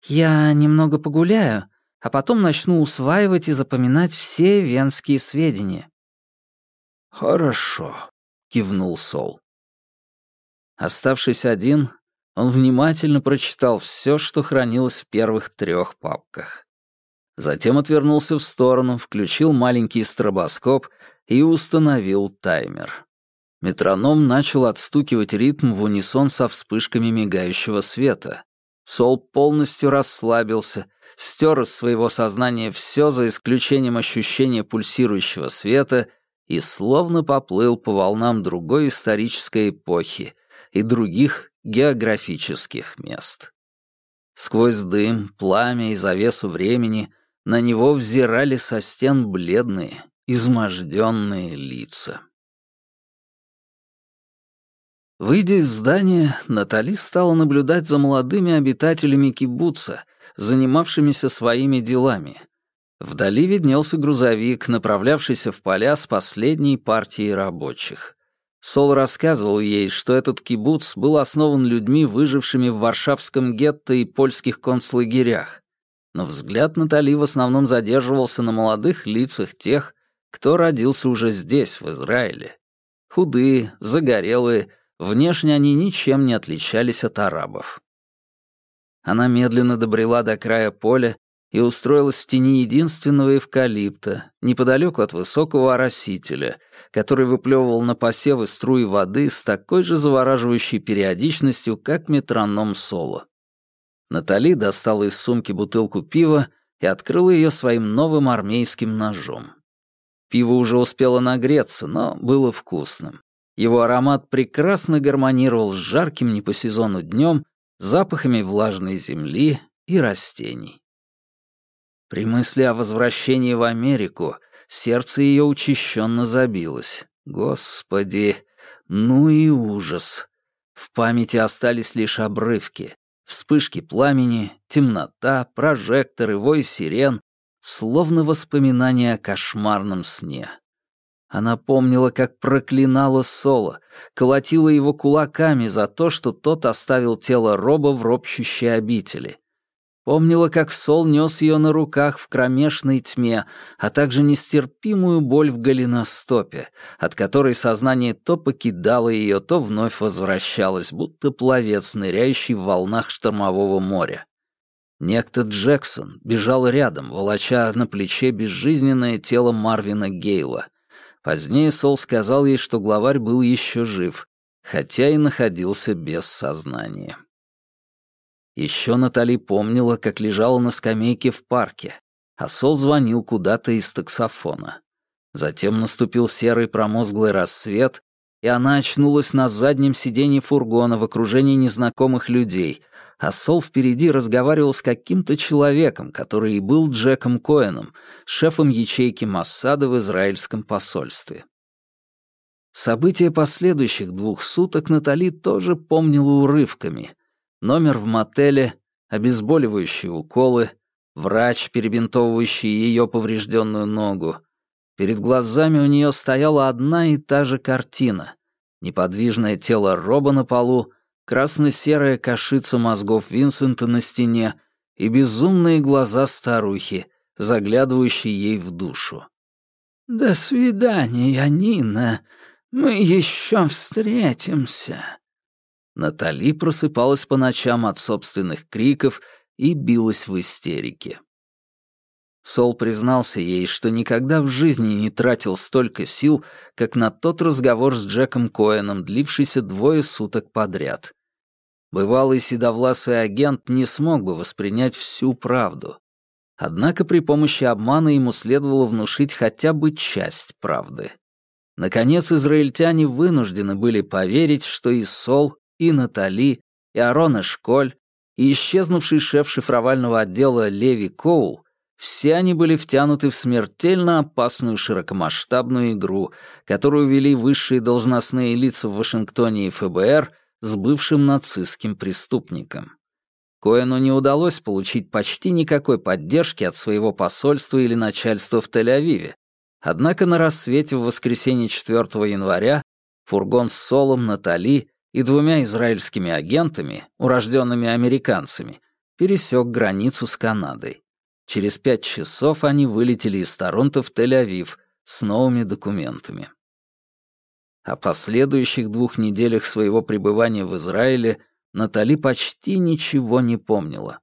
«Я немного погуляю, а потом начну усваивать и запоминать все венские сведения». «Хорошо», — кивнул Сол. Оставшись один, он внимательно прочитал все, что хранилось в первых трех папках. Затем отвернулся в сторону, включил маленький стробоскоп и установил таймер. Метроном начал отстукивать ритм в унисон со вспышками мигающего света. Сол полностью расслабился, стер из своего сознания все за исключением ощущения пульсирующего света и словно поплыл по волнам другой исторической эпохи и других географических мест. Сквозь дым, пламя и завесу времени на него взирали со стен бледные, изможденные лица. Выйдя из здания, Натали стала наблюдать за молодыми обитателями кибуца, занимавшимися своими делами. Вдали виднелся грузовик, направлявшийся в поля с последней партией рабочих. Сол рассказывал ей, что этот кибуц был основан людьми, выжившими в Варшавском гетто и польских концлагерях. Но взгляд Натали в основном задерживался на молодых лицах тех, кто родился уже здесь, в Израиле. Худые, загорелые, внешне они ничем не отличались от арабов. Она медленно добрела до края поля и устроилась в тени единственного эвкалипта, неподалеку от высокого оросителя, который выплевывал на посевы струи воды с такой же завораживающей периодичностью, как метроном соло. Натали достала из сумки бутылку пива и открыла ее своим новым армейским ножом. Пиво уже успело нагреться, но было вкусным. Его аромат прекрасно гармонировал с жарким не по сезону днем, запахами влажной земли и растений. При мысли о возвращении в Америку сердце ее учащенно забилось. Господи, ну и ужас. В памяти остались лишь обрывки. Вспышки пламени, темнота, прожекторы, вой сирен, словно воспоминания о кошмарном сне. Она помнила, как проклинала Соло, колотила его кулаками за то, что тот оставил тело Роба в ропщущей обители. Помнила, как Сол нес ее на руках в кромешной тьме, а также нестерпимую боль в голеностопе, от которой сознание то покидало ее, то вновь возвращалось, будто пловец, ныряющий в волнах штормового моря. Некто Джексон бежал рядом, волоча на плече безжизненное тело Марвина Гейла. Позднее Сол сказал ей, что главарь был еще жив, хотя и находился без сознания. Еще Натали помнила, как лежала на скамейке в парке, а Сол звонил куда-то из таксофона. Затем наступил серый промозглый рассвет, и она очнулась на заднем сиденье фургона в окружении незнакомых людей, а Сол впереди разговаривал с каким-то человеком, который и был Джеком Коэном, шефом ячейки Массада в израильском посольстве. События последующих двух суток Натали тоже помнила урывками, номер в мотеле, обезболивающие уколы, врач, перебинтовывающий ее поврежденную ногу. Перед глазами у нее стояла одна и та же картина. Неподвижное тело Роба на полу, красно-серая кашица мозгов Винсента на стене и безумные глаза старухи, заглядывающие ей в душу. «До свидания, Нина. Мы еще встретимся». Натали просыпалась по ночам от собственных криков и билась в истерике. Сол признался ей, что никогда в жизни не тратил столько сил, как на тот разговор с Джеком Коэном, длившийся двое суток подряд. Бывалый седовласый агент не смог бы воспринять всю правду. Однако при помощи обмана ему следовало внушить хотя бы часть правды. Наконец, израильтяне вынуждены были поверить, что и Сол, и Натали, и Арона Школь, и исчезнувший шеф шифровального отдела Леви Коул, все они были втянуты в смертельно опасную широкомасштабную игру, которую вели высшие должностные лица в Вашингтоне и ФБР с бывшим нацистским преступником. Коэну не удалось получить почти никакой поддержки от своего посольства или начальства в Тель-Авиве, однако на рассвете в воскресенье 4 января фургон с Солом, Натали и двумя израильскими агентами, урожденными американцами, пересек границу с Канадой. Через пять часов они вылетели из Торонто в Тель-Авив с новыми документами. О последующих двух неделях своего пребывания в Израиле Натали почти ничего не помнила.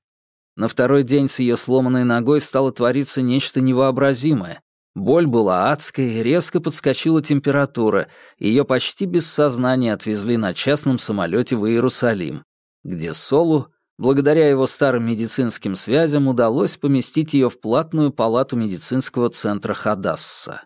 На второй день с ее сломанной ногой стало твориться нечто невообразимое. Боль была адской, резко подскочила температура, ее почти без сознания отвезли на частном самолете в Иерусалим, где Солу, благодаря его старым медицинским связям, удалось поместить ее в платную палату медицинского центра Хадасса.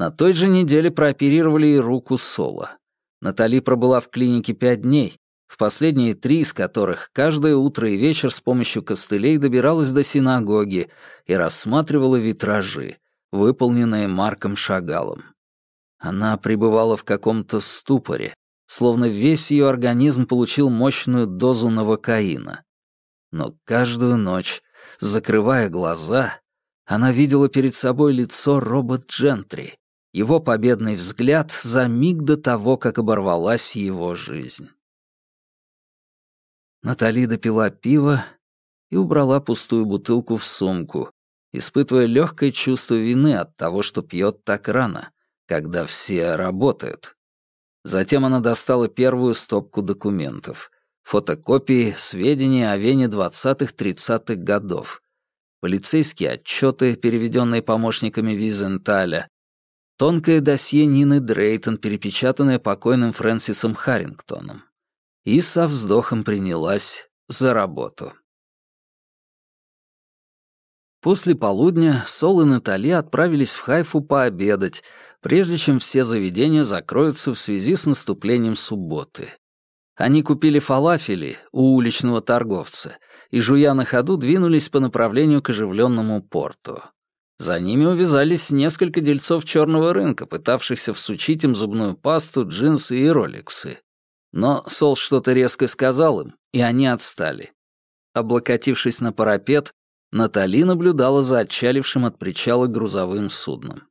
На той же неделе прооперировали и руку Соло. Натали пробыла в клинике пять дней, в последние три из которых каждое утро и вечер с помощью костылей добиралась до синагоги и рассматривала витражи, выполненные Марком Шагалом. Она пребывала в каком-то ступоре, словно весь ее организм получил мощную дозу новокаина. Но каждую ночь, закрывая глаза, она видела перед собой лицо робот Джентри, его победный взгляд за миг до того, как оборвалась его жизнь. Натали допила пиво и убрала пустую бутылку в сумку, испытывая легкое чувство вины от того, что пьет так рано, когда все работают. Затем она достала первую стопку документов. Фотокопии, сведения о Вене 20-30-х годов. Полицейские отчеты, переведенные помощниками Визенталя. Тонкое досье Нины Дрейтон, перепечатанное покойным Фрэнсисом Харрингтоном. И со вздохом принялась за работу. После полудня Сол и Натали отправились в Хайфу пообедать, прежде чем все заведения закроются в связи с наступлением субботы. Они купили фалафели у уличного торговца и, жуя на ходу, двинулись по направлению к оживленному порту. За ними увязались несколько дельцов черного рынка, пытавшихся всучить им зубную пасту, джинсы и роликсы. Но Сол что-то резко сказал им, и они отстали. Облокотившись на парапет, Натали наблюдала за отчалившим от причала грузовым судном.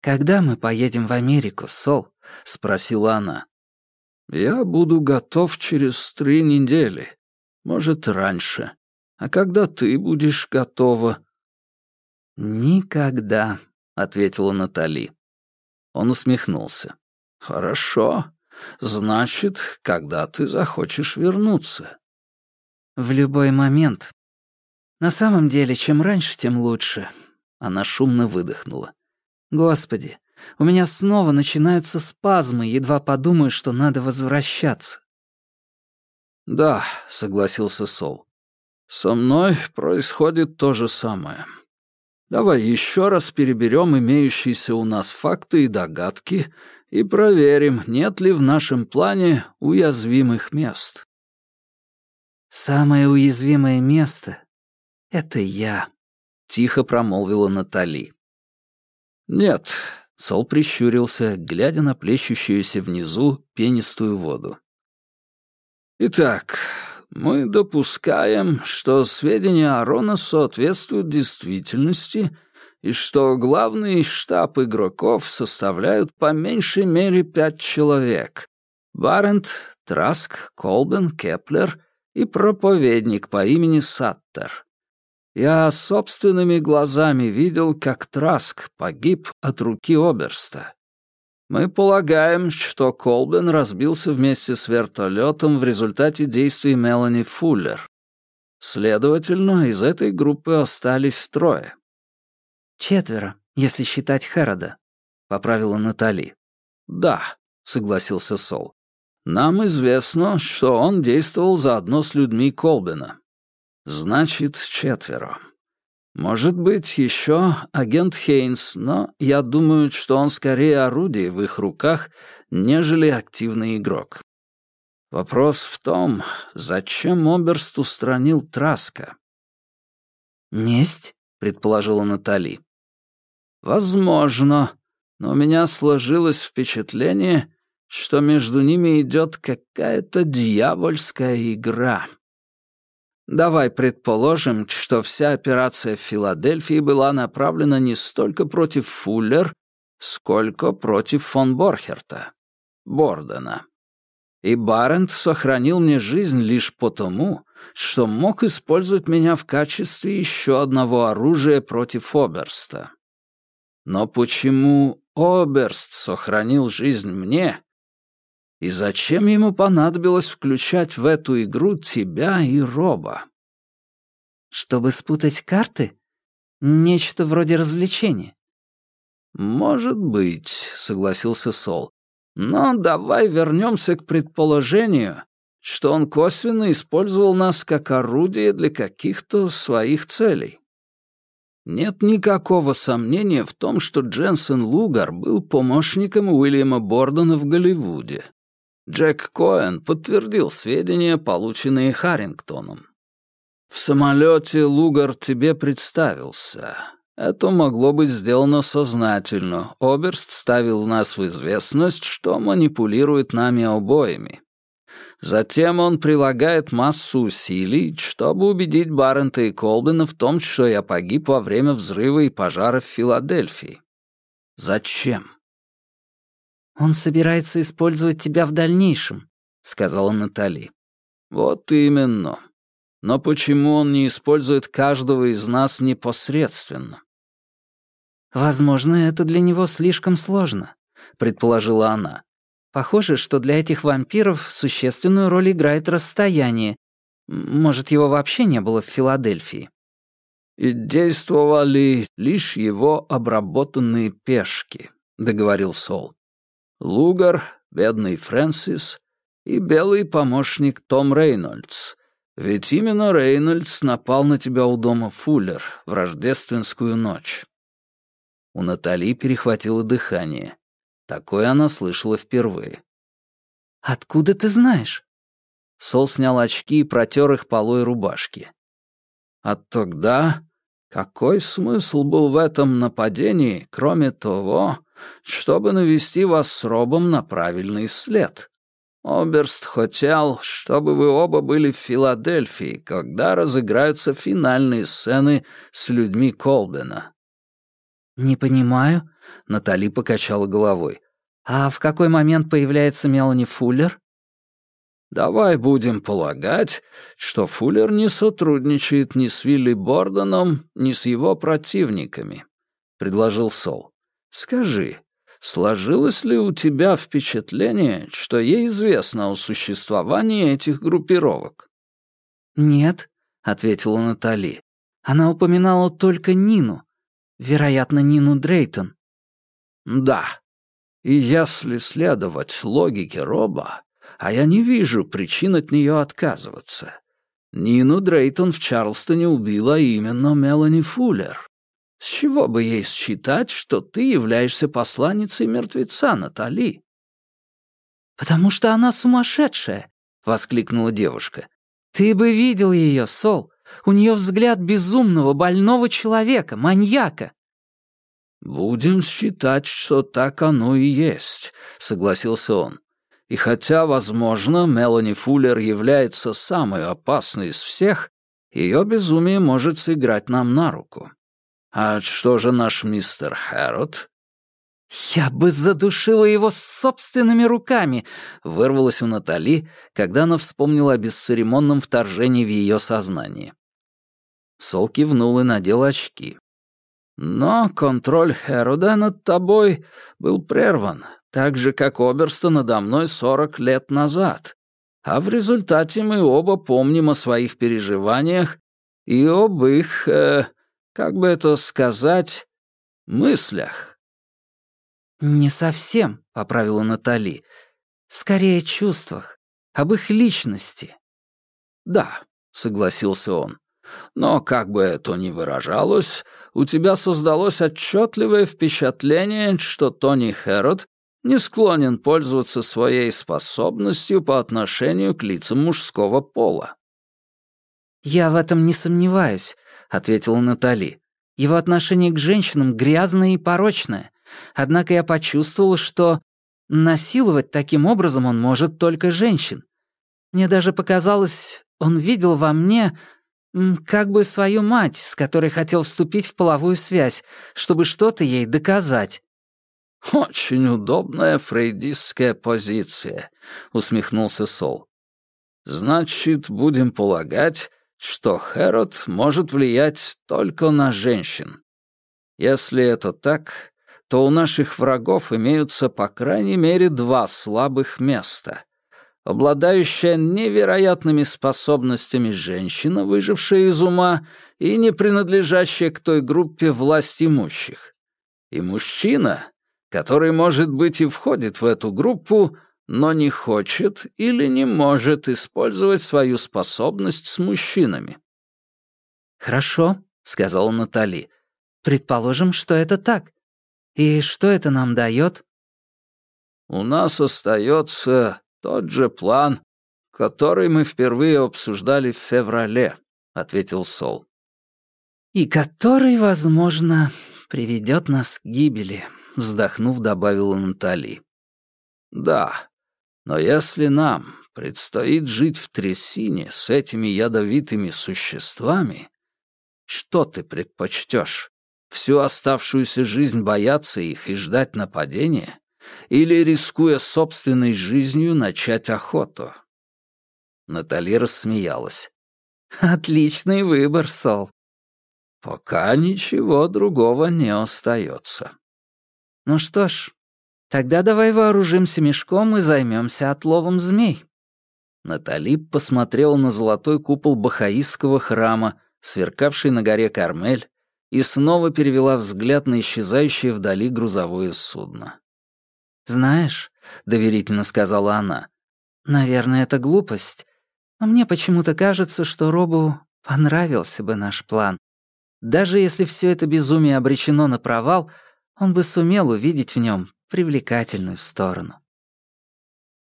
«Когда мы поедем в Америку, Сол?» — спросила она. «Я буду готов через три недели. Может, раньше. А когда ты будешь готова?» «Никогда», — ответила Натали. Он усмехнулся. «Хорошо. Значит, когда ты захочешь вернуться?» «В любой момент. На самом деле, чем раньше, тем лучше». Она шумно выдохнула. Господи, у меня снова начинаются спазмы, едва подумаю, что надо возвращаться. «Да», — согласился Сол. «Со мной происходит то же самое. Давай еще раз переберем имеющиеся у нас факты и догадки и проверим, нет ли в нашем плане уязвимых мест». «Самое уязвимое место — это я», — тихо промолвила Натали. «Нет», — Сол прищурился, глядя на плещущуюся внизу пенистую воду. «Итак, мы допускаем, что сведения Арона соответствуют действительности и что главный штаб игроков составляют по меньшей мере пять человек. Барент, Траск, Колбен, Кеплер и проповедник по имени Саттер. Я собственными глазами видел, как Траск погиб от руки Оберста. Мы полагаем, что Колбен разбился вместе с вертолетом в результате действий Мелани Фуллер. Следовательно, из этой группы остались трое. «Четверо, если считать Хэрода», — поправила Натали. «Да», — согласился Сол. «Нам известно, что он действовал заодно с людьми Колбена. Значит, четверо. Может быть, еще агент Хейнс, но я думаю, что он скорее орудие в их руках, нежели активный игрок. Вопрос в том, зачем Оберст устранил Траска? «Месть?» — предположила Натали. «Возможно, но у меня сложилось впечатление, что между ними идет какая-то дьявольская игра». Давай предположим, что вся операция в Филадельфии была направлена не столько против Фуллер, сколько против фон Борхерта, Бордена. И Барент сохранил мне жизнь лишь потому, что мог использовать меня в качестве еще одного оружия против Оберста. Но почему Оберст сохранил жизнь мне? И зачем ему понадобилось включать в эту игру тебя и Роба? Чтобы спутать карты? Нечто вроде развлечения. «Может быть», — согласился Сол. «Но давай вернемся к предположению, что он косвенно использовал нас как орудие для каких-то своих целей. Нет никакого сомнения в том, что Дженсен Лугар был помощником Уильяма Бордона в Голливуде. Джек Коэн подтвердил сведения, полученные Харрингтоном. В самолете Лугар тебе представился. Это могло быть сделано сознательно. Оберст ставил нас в известность, что манипулирует нами обоими. Затем он прилагает массу усилий, чтобы убедить Баррента и Колбина в том, что я погиб во время взрыва и пожара в Филадельфии. Зачем? «Он собирается использовать тебя в дальнейшем», — сказала Натали. «Вот именно. Но почему он не использует каждого из нас непосредственно? «Возможно, это для него слишком сложно», — предположила она. «Похоже, что для этих вампиров существенную роль играет расстояние. Может, его вообще не было в Филадельфии?» «И действовали лишь его обработанные пешки», — договорил Сол. «Лугар, бедный Фрэнсис и белый помощник Том Рейнольдс. Ведь именно Рейнольдс напал на тебя у дома Фуллер в рождественскую ночь». У Натали перехватило дыхание. Такое она слышала впервые. «Откуда ты знаешь?» Сол снял очки и протер их полой рубашки. «А тогда какой смысл был в этом нападении, кроме того, чтобы навести вас с Робом на правильный след? Оберст хотел, чтобы вы оба были в Филадельфии, когда разыграются финальные сцены с людьми Колбена. «Не понимаю», — Натали покачала головой. «А в какой момент появляется Мелани Фуллер?» «Давай будем полагать, что Фуллер не сотрудничает ни с Вилли Бордоном, ни с его противниками», — предложил Сол. «Скажи, сложилось ли у тебя впечатление, что ей известно о существовании этих группировок?» «Нет», — ответила Натали. «Она упоминала только Нину, Вероятно, Нину Дрейтон. Да. И если следовать логике Роба, а я не вижу причин от нее отказываться. Нину Дрейтон в Чарлстоне убила именно Мелани Фуллер. С чего бы ей считать, что ты являешься посланницей мертвеца, Натали? «Потому что она сумасшедшая!» — воскликнула девушка. «Ты бы видел ее, Сол. У нее взгляд безумного, больного человека, маньяка». «Будем считать, что так оно и есть», — согласился он. «И хотя, возможно, Мелани Фуллер является самой опасной из всех, ее безумие может сыграть нам на руку. А что же наш мистер Хэрот?» «Я бы задушила его собственными руками!» — вырвалась у Натали, когда она вспомнила о бесцеремонном вторжении в ее сознание. Сол кивнул и надел очки. «Но контроль Херода над тобой был прерван, так же, как Оберста надо мной сорок лет назад. А в результате мы оба помним о своих переживаниях и об их, э, как бы это сказать, мыслях». «Не совсем», — поправила Натали. «Скорее чувствах, об их личности». «Да», — согласился он. «Но, как бы это ни выражалось, у тебя создалось отчетливое впечатление, что Тони Хэрот не склонен пользоваться своей способностью по отношению к лицам мужского пола». «Я в этом не сомневаюсь», — ответила Натали. «Его отношение к женщинам грязное и порочное. Однако я почувствовала, что насиловать таким образом он может только женщин. Мне даже показалось, он видел во мне как бы свою мать, с которой хотел вступить в половую связь, чтобы что-то ей доказать. «Очень удобная фрейдистская позиция», — усмехнулся Сол. «Значит, будем полагать, что Хэрот может влиять только на женщин. Если это так, то у наших врагов имеются по крайней мере два слабых места. Обладающая невероятными способностями женщина, выжившая из ума, и не принадлежащая к той группе власть имущих. И мужчина, который, может быть, и входит в эту группу, но не хочет или не может использовать свою способность с мужчинами. «Хорошо», — сказала Натали. «Предположим, что это так. И что это нам дает?» «У нас остается тот же план, который мы впервые обсуждали в феврале», — ответил Сол. «И который, возможно, приведет нас к гибели», — вздохнув, добавила Натали. «Да, но если нам предстоит жить в трясине с этими ядовитыми существами, что ты предпочтешь? Всю оставшуюся жизнь бояться их и ждать нападения? Или, рискуя собственной жизнью, начать охоту?» Натали рассмеялась. «Отличный выбор, Сол. Пока ничего другого не остается. Ну что ж, тогда давай вооружимся мешком и займемся отловом змей. Натали посмотрела на золотой купол бахаистского храма, сверкавший на горе Кармель, и снова перевела взгляд на исчезающее вдали грузовое судно. «Знаешь», — доверительно сказала она, — «наверное, это глупость, но мне почему-то кажется, что Робу понравился бы наш план. Даже если все это безумие обречено на провал, он бы сумел увидеть в нем привлекательную сторону.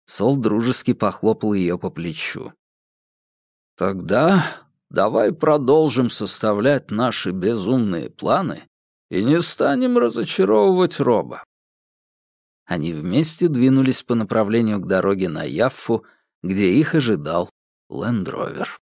Сол дружески похлопал ее по плечу. «Тогда давай продолжим составлять наши безумные планы и не станем разочаровывать Роба». Они вместе двинулись по направлению к дороге на Яффу, где их ожидал Лендровер.